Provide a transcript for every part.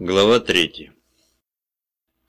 Глава 3.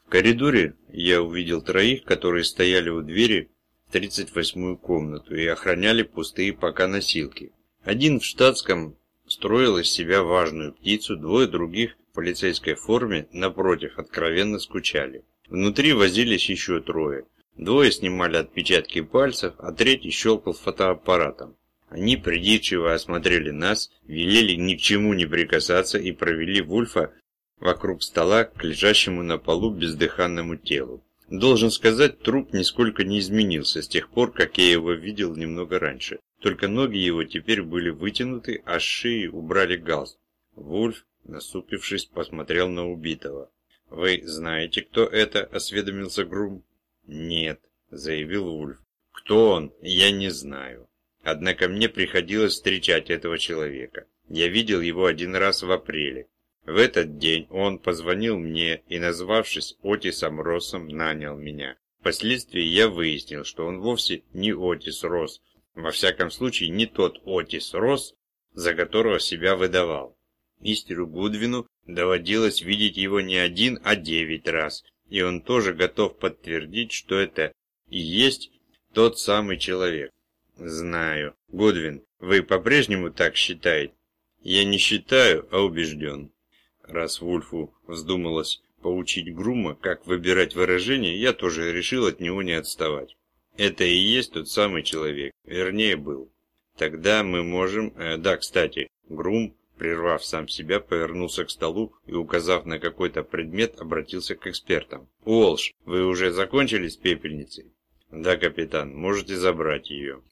В коридоре я увидел троих, которые стояли у двери в 38-ю комнату и охраняли пустые пока носилки. Один в штатском строил из себя важную птицу, двое других в полицейской форме, напротив, откровенно скучали. Внутри возились еще трое. Двое снимали отпечатки пальцев, а третий щелкал фотоаппаратом. Они придирчиво осмотрели нас, велели ни к чему не прикасаться и провели Вульфа вокруг стола к лежащему на полу бездыханному телу. Должен сказать, труп нисколько не изменился с тех пор, как я его видел немного раньше. Только ноги его теперь были вытянуты, а с шеи убрали галс. Вульф, насупившись, посмотрел на убитого. «Вы знаете, кто это?» – осведомился Грум. «Нет», – заявил Вульф. «Кто он, я не знаю. Однако мне приходилось встречать этого человека. Я видел его один раз в апреле. В этот день он позвонил мне и, назвавшись Отисом Россом, нанял меня. Впоследствии я выяснил, что он вовсе не Отис Росс, во всяком случае не тот Отис Росс, за которого себя выдавал. Мистеру Гудвину доводилось видеть его не один, а девять раз, и он тоже готов подтвердить, что это и есть тот самый человек. Знаю. Гудвин, вы по-прежнему так считаете? Я не считаю, а убежден. Раз Вульфу вздумалось поучить Грума, как выбирать выражение, я тоже решил от него не отставать. Это и есть тот самый человек, вернее был. Тогда мы можем... Э, да, кстати, Грум, прервав сам себя, повернулся к столу и, указав на какой-то предмет, обратился к экспертам. «Уолш, вы уже закончили с пепельницей?» «Да, капитан, можете забрать ее».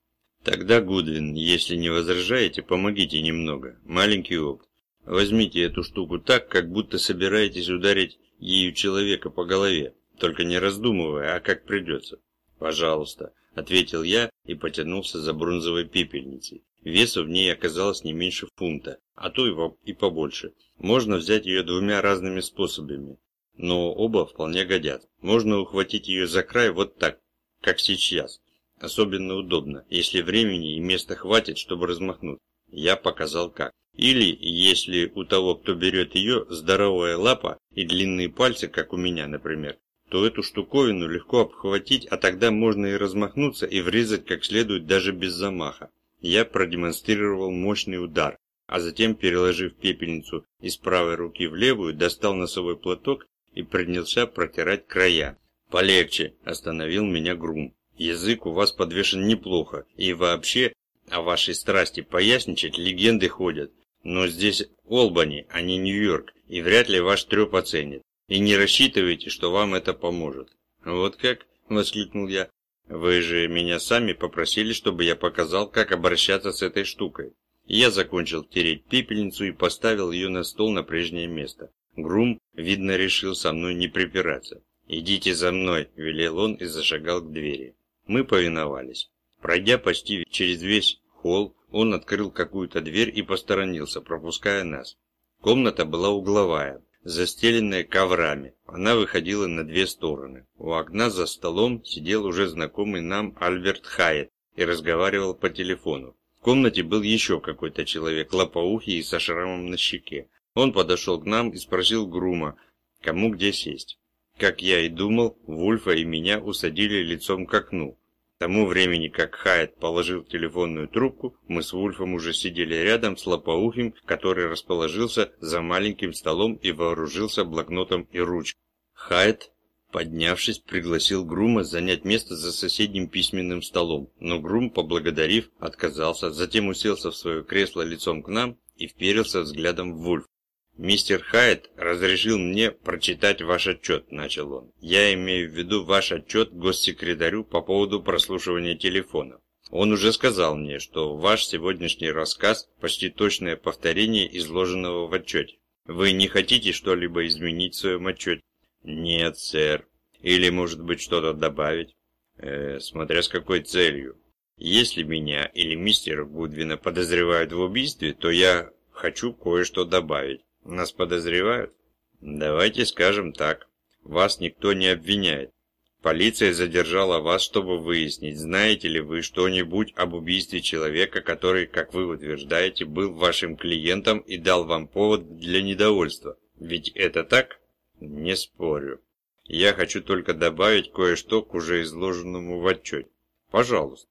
«Тогда, Гудвин, если не возражаете, помогите немного. Маленький опыт. Возьмите эту штуку так, как будто собираетесь ударить ею человека по голове, только не раздумывая, а как придется. «Пожалуйста», — ответил я и потянулся за бронзовой пепельницей. Весу в ней оказалось не меньше фунта, а то и побольше. Можно взять ее двумя разными способами, но оба вполне годят. Можно ухватить ее за край вот так, как сейчас. Особенно удобно, если времени и места хватит, чтобы размахнуть. Я показал как. Или, если у того, кто берет ее, здоровая лапа и длинные пальцы, как у меня, например, то эту штуковину легко обхватить, а тогда можно и размахнуться и врезать как следует даже без замаха. Я продемонстрировал мощный удар, а затем, переложив пепельницу из правой руки в левую, достал носовой платок и принялся протирать края. «Полегче», – остановил меня Грум. «Язык у вас подвешен неплохо, и вообще о вашей страсти поясничать легенды ходят. Но здесь Олбани, а не Нью-Йорк, и вряд ли ваш треп оценит. И не рассчитывайте, что вам это поможет. Вот как? Воскликнул я. Вы же меня сами попросили, чтобы я показал, как обращаться с этой штукой. я закончил тереть пепельницу и поставил ее на стол на прежнее место. Грум, видно, решил со мной не припираться. «Идите за мной», – велел он и зашагал к двери. Мы повиновались. Пройдя почти через весь холл, он открыл какую-то дверь и посторонился, пропуская нас. Комната была угловая, застеленная коврами. Она выходила на две стороны. У окна за столом сидел уже знакомый нам Альберт Хайет и разговаривал по телефону. В комнате был еще какой-то человек, лопоухий и со шрамом на щеке. Он подошел к нам и спросил Грума, кому где сесть. Как я и думал, Вульфа и меня усадили лицом к окну тому времени, как Хайет положил телефонную трубку, мы с Вульфом уже сидели рядом с Лопоухим, который расположился за маленьким столом и вооружился блокнотом и ручкой. Хайет, поднявшись, пригласил Грума занять место за соседним письменным столом, но Грум, поблагодарив, отказался, затем уселся в свое кресло лицом к нам и вперился взглядом в Вульф. «Мистер Хайт разрешил мне прочитать ваш отчет», – начал он. «Я имею в виду ваш отчет госсекретарю по поводу прослушивания телефона. Он уже сказал мне, что ваш сегодняшний рассказ – почти точное повторение изложенного в отчете. Вы не хотите что-либо изменить в своем отчете?» «Нет, сэр. Или, может быть, что-то добавить?» э, «Смотря с какой целью. Если меня или мистера Гудвина подозревают в убийстве, то я хочу кое-что добавить. Нас подозревают? Давайте скажем так. Вас никто не обвиняет. Полиция задержала вас, чтобы выяснить, знаете ли вы что-нибудь об убийстве человека, который, как вы утверждаете, был вашим клиентом и дал вам повод для недовольства. Ведь это так? Не спорю. Я хочу только добавить кое-что к уже изложенному в отчете. Пожалуйста.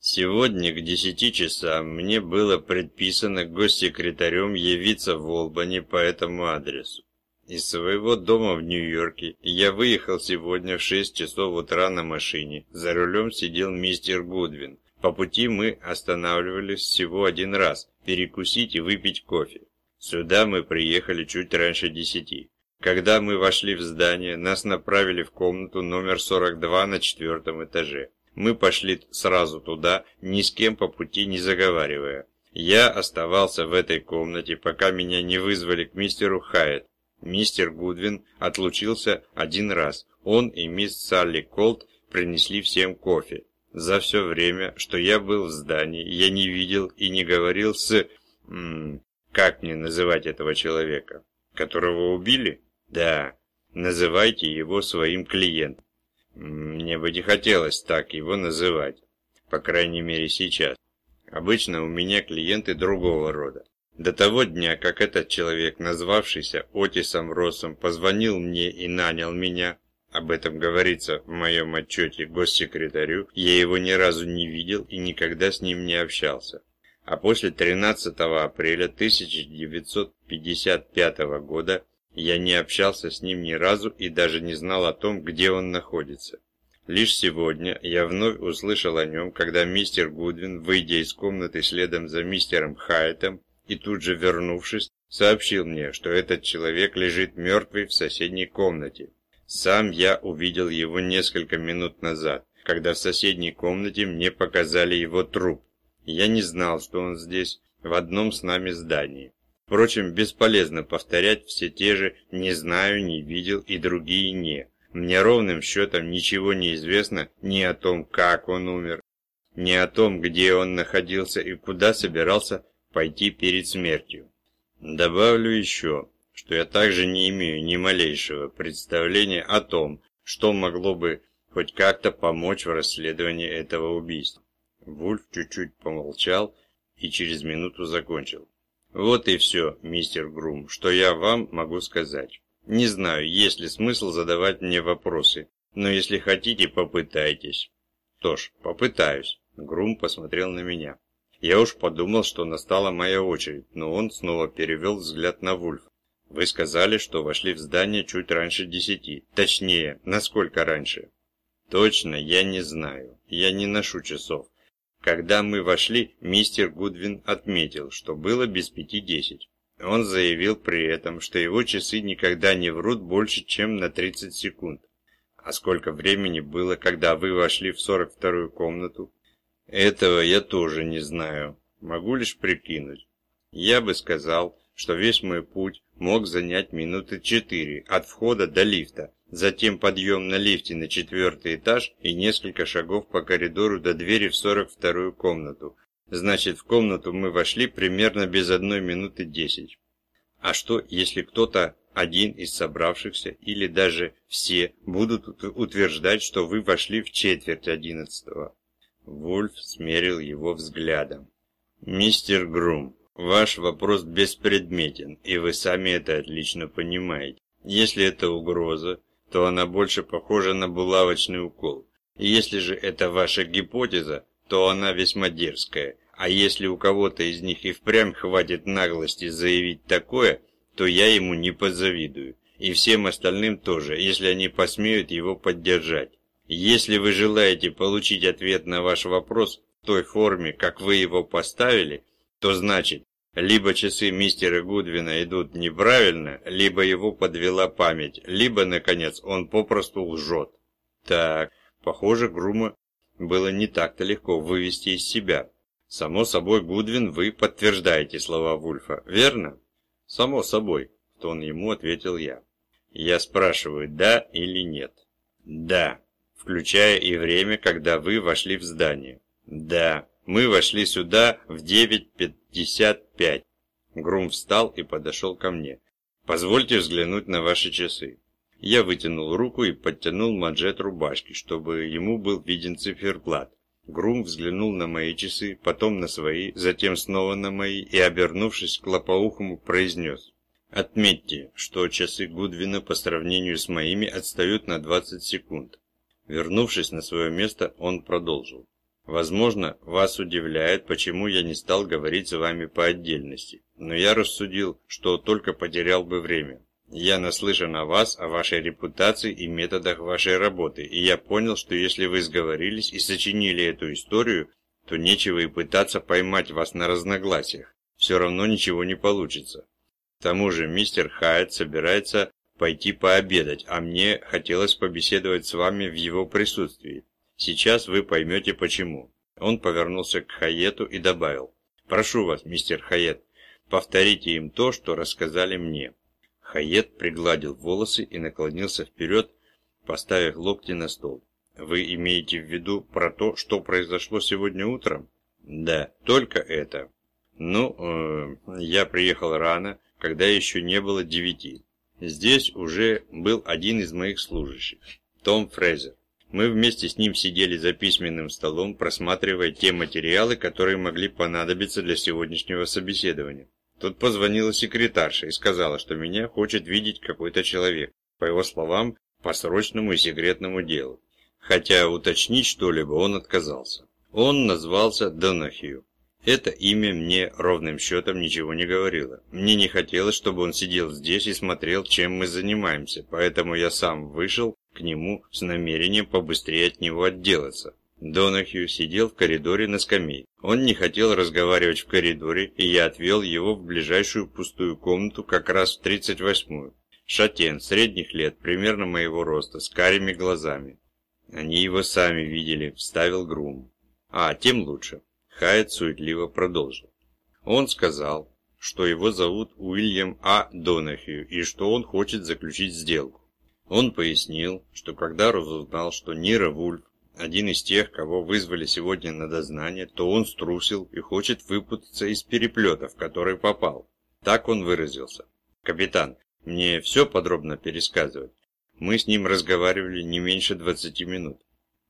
Сегодня к десяти часам мне было предписано госсекретарем явиться в Олбани по этому адресу. Из своего дома в Нью-Йорке я выехал сегодня в 6 часов утра на машине. За рулем сидел мистер Гудвин. По пути мы останавливались всего один раз, перекусить и выпить кофе. Сюда мы приехали чуть раньше десяти. Когда мы вошли в здание, нас направили в комнату номер 42 на четвертом этаже. Мы пошли сразу туда, ни с кем по пути не заговаривая. Я оставался в этой комнате, пока меня не вызвали к мистеру Хайет. Мистер Гудвин отлучился один раз. Он и мисс Салли Колт принесли всем кофе. За все время, что я был в здании, я не видел и не говорил с... М -м, как мне называть этого человека? Которого убили? Да, называйте его своим клиентом. Мне бы не хотелось так его называть. По крайней мере сейчас. Обычно у меня клиенты другого рода. До того дня, как этот человек, назвавшийся Отисом Россом, позвонил мне и нанял меня, об этом говорится в моем отчете госсекретарю, я его ни разу не видел и никогда с ним не общался. А после 13 апреля 1955 года я не общался с ним ни разу и даже не знал о том, где он находится. Лишь сегодня я вновь услышал о нем, когда мистер Гудвин, выйдя из комнаты следом за мистером Хайтом, и тут же вернувшись, сообщил мне, что этот человек лежит мертвый в соседней комнате. Сам я увидел его несколько минут назад, когда в соседней комнате мне показали его труп. Я не знал, что он здесь, в одном с нами здании. Впрочем, бесполезно повторять все те же «не знаю», «не видел» и другие «не». Мне ровным счетом ничего не известно ни о том, как он умер, ни о том, где он находился и куда собирался пойти перед смертью. Добавлю еще, что я также не имею ни малейшего представления о том, что могло бы хоть как-то помочь в расследовании этого убийства. Вульф чуть-чуть помолчал и через минуту закончил. Вот и все, мистер Грум, что я вам могу сказать. Не знаю, есть ли смысл задавать мне вопросы, но если хотите, попытайтесь. Что ж, попытаюсь. Грум посмотрел на меня. Я уж подумал, что настала моя очередь, но он снова перевел взгляд на Вульф. Вы сказали, что вошли в здание чуть раньше десяти. Точнее, насколько раньше? Точно, я не знаю. Я не ношу часов. Когда мы вошли, мистер Гудвин отметил, что было без пяти десять. Он заявил при этом, что его часы никогда не врут больше, чем на 30 секунд. А сколько времени было, когда вы вошли в 42-ю комнату? Этого я тоже не знаю. Могу лишь прикинуть. Я бы сказал, что весь мой путь мог занять минуты четыре от входа до лифта, затем подъем на лифте на четвертый этаж и несколько шагов по коридору до двери в 42-ю комнату. Значит, в комнату мы вошли примерно без одной минуты десять. А что, если кто-то один из собравшихся или даже все будут утверждать, что вы вошли в четверть одиннадцатого? Вульф смерил его взглядом. «Мистер Грум, ваш вопрос беспредметен, и вы сами это отлично понимаете. Если это угроза, то она больше похожа на булавочный укол. И если же это ваша гипотеза, то она весьма дерзкая. А если у кого-то из них и впрямь хватит наглости заявить такое, то я ему не позавидую. И всем остальным тоже, если они посмеют его поддержать. Если вы желаете получить ответ на ваш вопрос в той форме, как вы его поставили, то значит, либо часы мистера Гудвина идут неправильно, либо его подвела память, либо, наконец, он попросту лжет. Так, похоже, Грума было не так-то легко вывести из себя. Само собой, Гудвин, вы подтверждаете слова Вульфа, верно? Само собой, в тон ему ответил я. Я спрашиваю, да или нет? Да включая и время, когда вы вошли в здание. Да, мы вошли сюда в 9.55. Грум встал и подошел ко мне. Позвольте взглянуть на ваши часы. Я вытянул руку и подтянул манжет рубашки, чтобы ему был виден циферблат. Грум взглянул на мои часы, потом на свои, затем снова на мои и, обернувшись к лопоухому, произнес. Отметьте, что часы Гудвина по сравнению с моими отстают на 20 секунд. Вернувшись на свое место, он продолжил. Возможно, вас удивляет, почему я не стал говорить с вами по отдельности, но я рассудил, что только потерял бы время. Я наслышан о вас, о вашей репутации и методах вашей работы, и я понял, что если вы сговорились и сочинили эту историю, то нечего и пытаться поймать вас на разногласиях. Все равно ничего не получится. К тому же мистер Хайет собирается пойти пообедать, а мне хотелось побеседовать с вами в его присутствии. Сейчас вы поймете почему. Он повернулся к Хайету и добавил. Прошу вас, мистер Хайет, повторите им то, что рассказали мне. Хайет пригладил волосы и наклонился вперед, поставив локти на стол. Вы имеете в виду про то, что произошло сегодня утром? Да, только это. Ну, э, я приехал рано, когда еще не было девяти. Здесь уже был один из моих служащих, Том Фрезер. Мы вместе с ним сидели за письменным столом, просматривая те материалы, которые могли понадобиться для сегодняшнего собеседования. Тут позвонила секретарша и сказала, что меня хочет видеть какой-то человек, по его словам, по срочному и секретному делу. Хотя уточнить что-либо он отказался. Он назвался Донахью. Это имя мне ровным счетом ничего не говорило. Мне не хотелось, чтобы он сидел здесь и смотрел, чем мы занимаемся, поэтому я сам вышел к нему с намерением побыстрее от него отделаться. Донахью сидел в коридоре на скамейке. Он не хотел разговаривать в коридоре, и я отвел его в ближайшую пустую комнату как раз в 38-ю. Шатен, средних лет, примерно моего роста, с карими глазами. Они его сами видели, вставил Грум. А, тем лучше. Хайет суетливо продолжил. Он сказал, что его зовут Уильям А. Донахью и что он хочет заключить сделку. Он пояснил, что когда разузнал, что Нира Вульф один из тех, кого вызвали сегодня на дознание, то он струсил и хочет выпутаться из переплета, в который попал. Так он выразился. «Капитан, мне все подробно пересказывать. Мы с ним разговаривали не меньше 20 минут.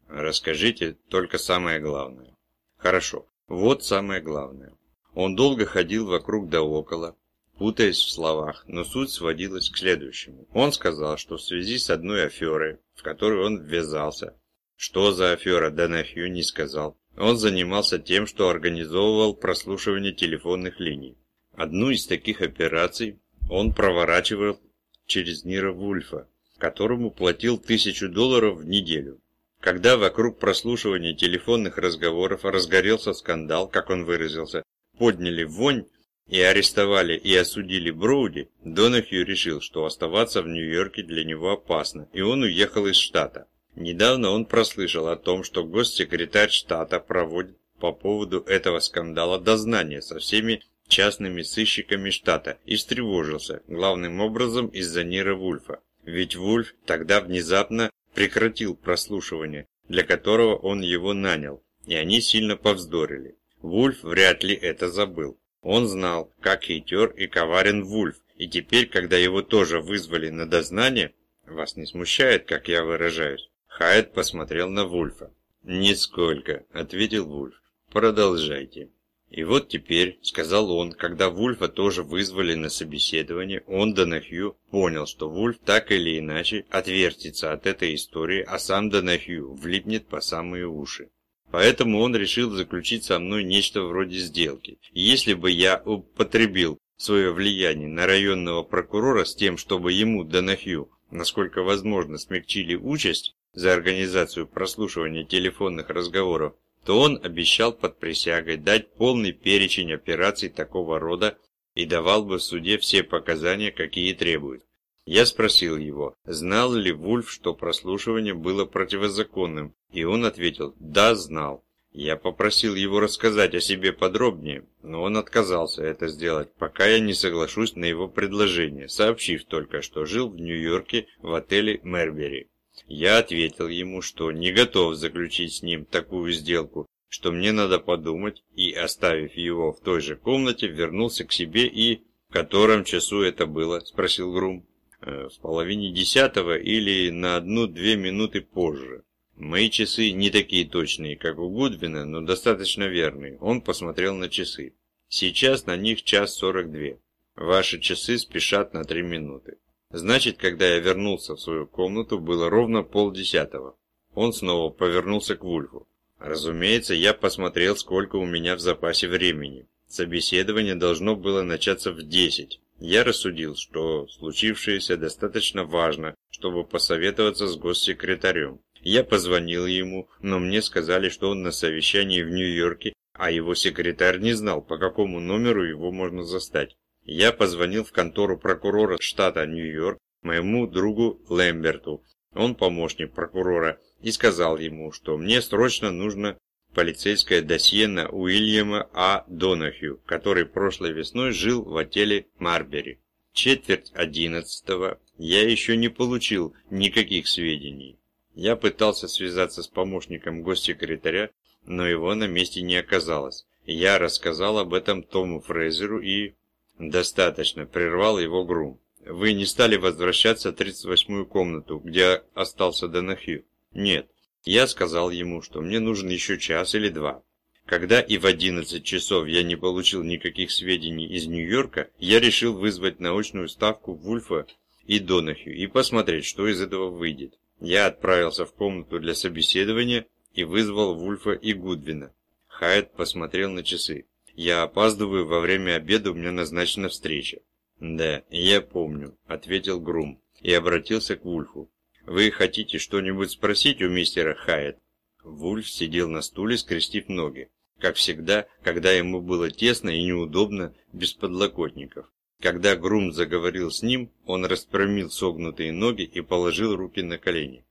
Расскажите только самое главное». «Хорошо. Вот самое главное. Он долго ходил вокруг да около, путаясь в словах, но суть сводилась к следующему. Он сказал, что в связи с одной аферой, в которую он ввязался, что за афера, Донахью не сказал, он занимался тем, что организовывал прослушивание телефонных линий. Одну из таких операций он проворачивал через Нира Вульфа, которому платил тысячу долларов в неделю. Когда вокруг прослушивания телефонных разговоров разгорелся скандал, как он выразился, подняли вонь и арестовали и осудили Броуди, Донахью решил, что оставаться в Нью-Йорке для него опасно, и он уехал из штата. Недавно он прослышал о том, что госсекретарь штата проводит по поводу этого скандала дознание со всеми частными сыщиками штата и встревожился, главным образом из-за Нира Вульфа. Ведь Вульф тогда внезапно прекратил прослушивание, для которого он его нанял, и они сильно повздорили. Вульф вряд ли это забыл. Он знал, как хитер и коварен Вульф, и теперь, когда его тоже вызвали на дознание, вас не смущает, как я выражаюсь? Хайд посмотрел на Вульфа. «Нисколько», — ответил Вульф. «Продолжайте». И вот теперь, сказал он, когда Вульфа тоже вызвали на собеседование, он, Донахью, понял, что Вульф так или иначе отвертится от этой истории, а сам Донахью влипнет по самые уши. Поэтому он решил заключить со мной нечто вроде сделки. И если бы я употребил свое влияние на районного прокурора с тем, чтобы ему, Донахью, насколько возможно, смягчили участь за организацию прослушивания телефонных разговоров, то он обещал под присягой дать полный перечень операций такого рода и давал бы в суде все показания, какие требуют. Я спросил его, знал ли Вульф, что прослушивание было противозаконным, и он ответил «да, знал». Я попросил его рассказать о себе подробнее, но он отказался это сделать, пока я не соглашусь на его предложение, сообщив только, что жил в Нью-Йорке в отеле Мербери. Я ответил ему, что не готов заключить с ним такую сделку, что мне надо подумать, и, оставив его в той же комнате, вернулся к себе и... «В котором часу это было?» – спросил Грум. «Э, «В половине десятого или на одну-две минуты позже. Мои часы не такие точные, как у Гудвина, но достаточно верные». Он посмотрел на часы. «Сейчас на них час сорок две. Ваши часы спешат на три минуты. Значит, когда я вернулся в свою комнату, было ровно полдесятого. Он снова повернулся к Вульфу. Разумеется, я посмотрел, сколько у меня в запасе времени. Собеседование должно было начаться в десять. Я рассудил, что случившееся достаточно важно, чтобы посоветоваться с госсекретарем. Я позвонил ему, но мне сказали, что он на совещании в Нью-Йорке, а его секретарь не знал, по какому номеру его можно застать. Я позвонил в контору прокурора штата Нью-Йорк моему другу Лэмберту, он помощник прокурора, и сказал ему, что мне срочно нужно полицейское досье на Уильяма А. Донахью, который прошлой весной жил в отеле Марбери. Четверть одиннадцатого я еще не получил никаких сведений. Я пытался связаться с помощником госсекретаря, но его на месте не оказалось. Я рассказал об этом Тому Фрейзеру и... «Достаточно», – прервал его Грум. «Вы не стали возвращаться в 38-ю комнату, где остался Донахью?» «Нет». Я сказал ему, что мне нужен еще час или два. Когда и в 11 часов я не получил никаких сведений из Нью-Йорка, я решил вызвать научную ставку Вульфа и Донахью и посмотреть, что из этого выйдет. Я отправился в комнату для собеседования и вызвал Вульфа и Гудвина. Хайт посмотрел на часы. «Я опаздываю, во время обеда у меня назначена встреча». «Да, я помню», — ответил Грум и обратился к Вульфу. «Вы хотите что-нибудь спросить у мистера Хайет?» Вульф сидел на стуле, скрестив ноги. Как всегда, когда ему было тесно и неудобно, без подлокотников. Когда Грум заговорил с ним, он распрямил согнутые ноги и положил руки на колени.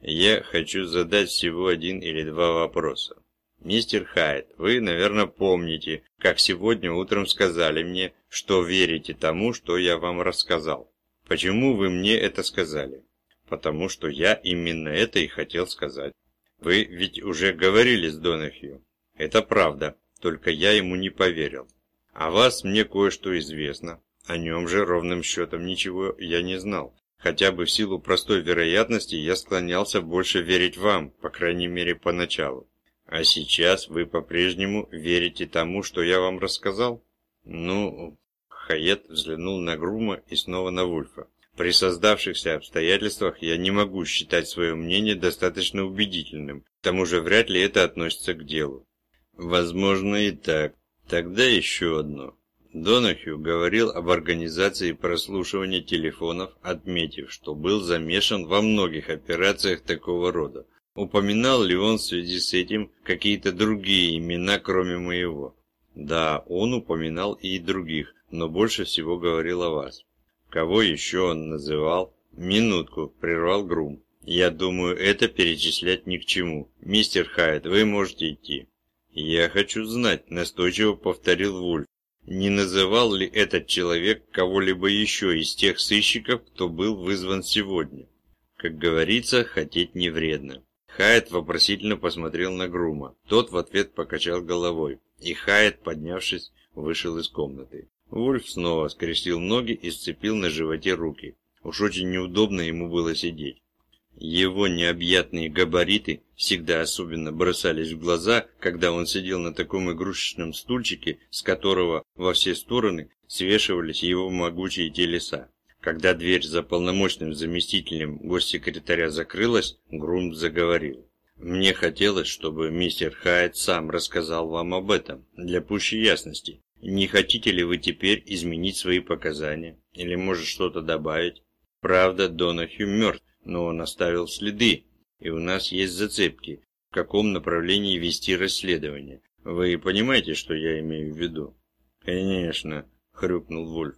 «Я хочу задать всего один или два вопроса. «Мистер Хайт, вы, наверное, помните, как сегодня утром сказали мне, что верите тому, что я вам рассказал. Почему вы мне это сказали?» «Потому что я именно это и хотел сказать. Вы ведь уже говорили с Донахью. Это правда, только я ему не поверил. О вас мне кое-что известно. О нем же ровным счетом ничего я не знал. Хотя бы в силу простой вероятности я склонялся больше верить вам, по крайней мере поначалу. А сейчас вы по-прежнему верите тому, что я вам рассказал? Ну, Хаят взглянул на Грума и снова на Вульфа. При создавшихся обстоятельствах я не могу считать свое мнение достаточно убедительным. К тому же вряд ли это относится к делу. Возможно и так. Тогда еще одно. Донахью говорил об организации прослушивания телефонов, отметив, что был замешан во многих операциях такого рода. Упоминал ли он в связи с этим какие-то другие имена, кроме моего? Да, он упоминал и других, но больше всего говорил о вас. Кого еще он называл? Минутку, прервал Грум. Я думаю, это перечислять ни к чему. Мистер Хайт, вы можете идти. Я хочу знать, настойчиво повторил Вульф. Не называл ли этот человек кого-либо еще из тех сыщиков, кто был вызван сегодня? Как говорится, хотеть не вредно. Хайет вопросительно посмотрел на Грума. Тот в ответ покачал головой, и Хайет, поднявшись, вышел из комнаты. Вульф снова скрестил ноги и сцепил на животе руки. Уж очень неудобно ему было сидеть. Его необъятные габариты всегда особенно бросались в глаза, когда он сидел на таком игрушечном стульчике, с которого во все стороны свешивались его могучие телеса. Когда дверь за полномочным заместителем госсекретаря закрылась, Грум заговорил. «Мне хотелось, чтобы мистер Хайт сам рассказал вам об этом, для пущей ясности. Не хотите ли вы теперь изменить свои показания? Или, может, что-то добавить? Правда, Донахью мертв, но он оставил следы, и у нас есть зацепки, в каком направлении вести расследование. Вы понимаете, что я имею в виду?» «Конечно», — хрюкнул Вульф.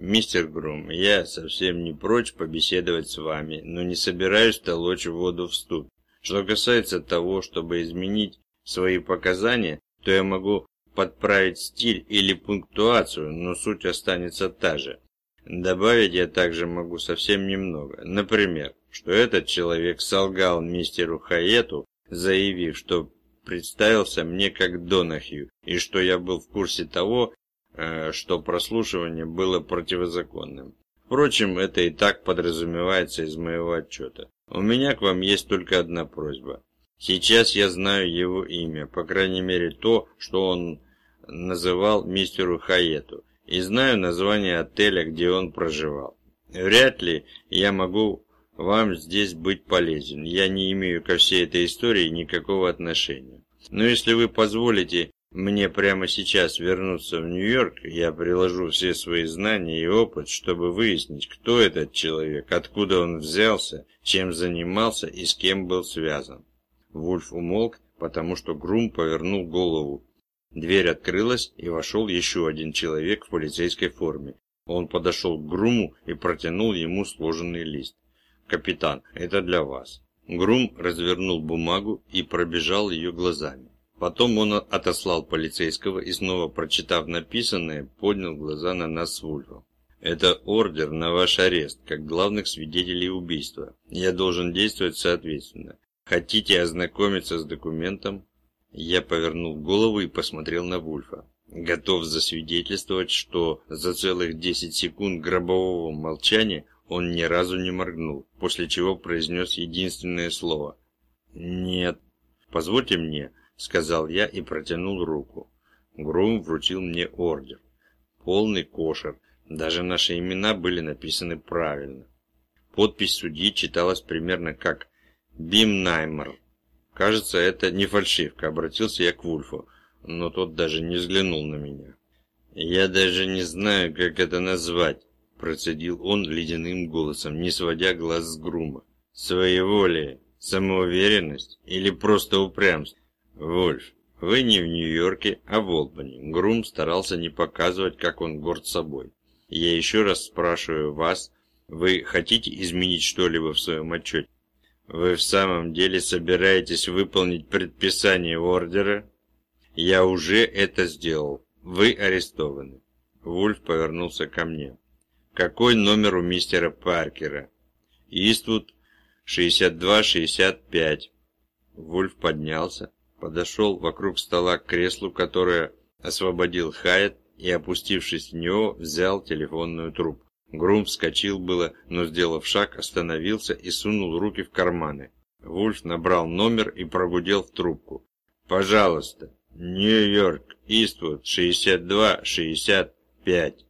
«Мистер Грум, я совсем не прочь побеседовать с вами, но не собираюсь толочь воду в ступ. Что касается того, чтобы изменить свои показания, то я могу подправить стиль или пунктуацию, но суть останется та же. Добавить я также могу совсем немного. Например, что этот человек солгал мистеру Хаету, заявив, что представился мне как Донахью, и что я был в курсе того, что прослушивание было противозаконным. Впрочем, это и так подразумевается из моего отчета. У меня к вам есть только одна просьба. Сейчас я знаю его имя, по крайней мере то, что он называл мистеру Хаету, и знаю название отеля, где он проживал. Вряд ли я могу вам здесь быть полезен. Я не имею ко всей этой истории никакого отношения. Но если вы позволите мне прямо сейчас вернуться в Нью-Йорк, я приложу все свои знания и опыт, чтобы выяснить, кто этот человек, откуда он взялся, чем занимался и с кем был связан. Вульф умолк, потому что Грум повернул голову. Дверь открылась, и вошел еще один человек в полицейской форме. Он подошел к Груму и протянул ему сложенный лист. «Капитан, это для вас». Грум развернул бумагу и пробежал ее глазами. Потом он отослал полицейского и снова, прочитав написанное, поднял глаза на нас с Вульфом. «Это ордер на ваш арест, как главных свидетелей убийства. Я должен действовать соответственно. Хотите ознакомиться с документом?» Я повернул голову и посмотрел на Вульфа. Готов засвидетельствовать, что за целых 10 секунд гробового молчания он ни разу не моргнул, после чего произнес единственное слово. «Нет». «Позвольте мне», — сказал я и протянул руку. Грум вручил мне ордер. Полный кошер. Даже наши имена были написаны правильно. Подпись судьи читалась примерно как «Бим Наймер». Кажется, это не фальшивка, обратился я к Вульфу, но тот даже не взглянул на меня. Я даже не знаю, как это назвать. Процедил он ледяным голосом, не сводя глаз с грума. Своеволие, самоуверенность или просто упрямство? Вольф, вы не в Нью-Йорке, а в Олбани. Грум старался не показывать, как он горд собой. Я еще раз спрашиваю вас, вы хотите изменить что-либо в своем отчете? Вы в самом деле собираетесь выполнить предписание ордера? Я уже это сделал. Вы арестованы. Вульф повернулся ко мне. Какой номер у мистера Паркера? Иствуд 62-65. Вульф поднялся, подошел вокруг стола к креслу, которое освободил Хайет, и, опустившись в него, взял телефонную трубку. Грум вскочил было, но, сделав шаг, остановился и сунул руки в карманы. Вульф набрал номер и прогудел в трубку. «Пожалуйста, Нью-Йорк, Иствуд, 62-65».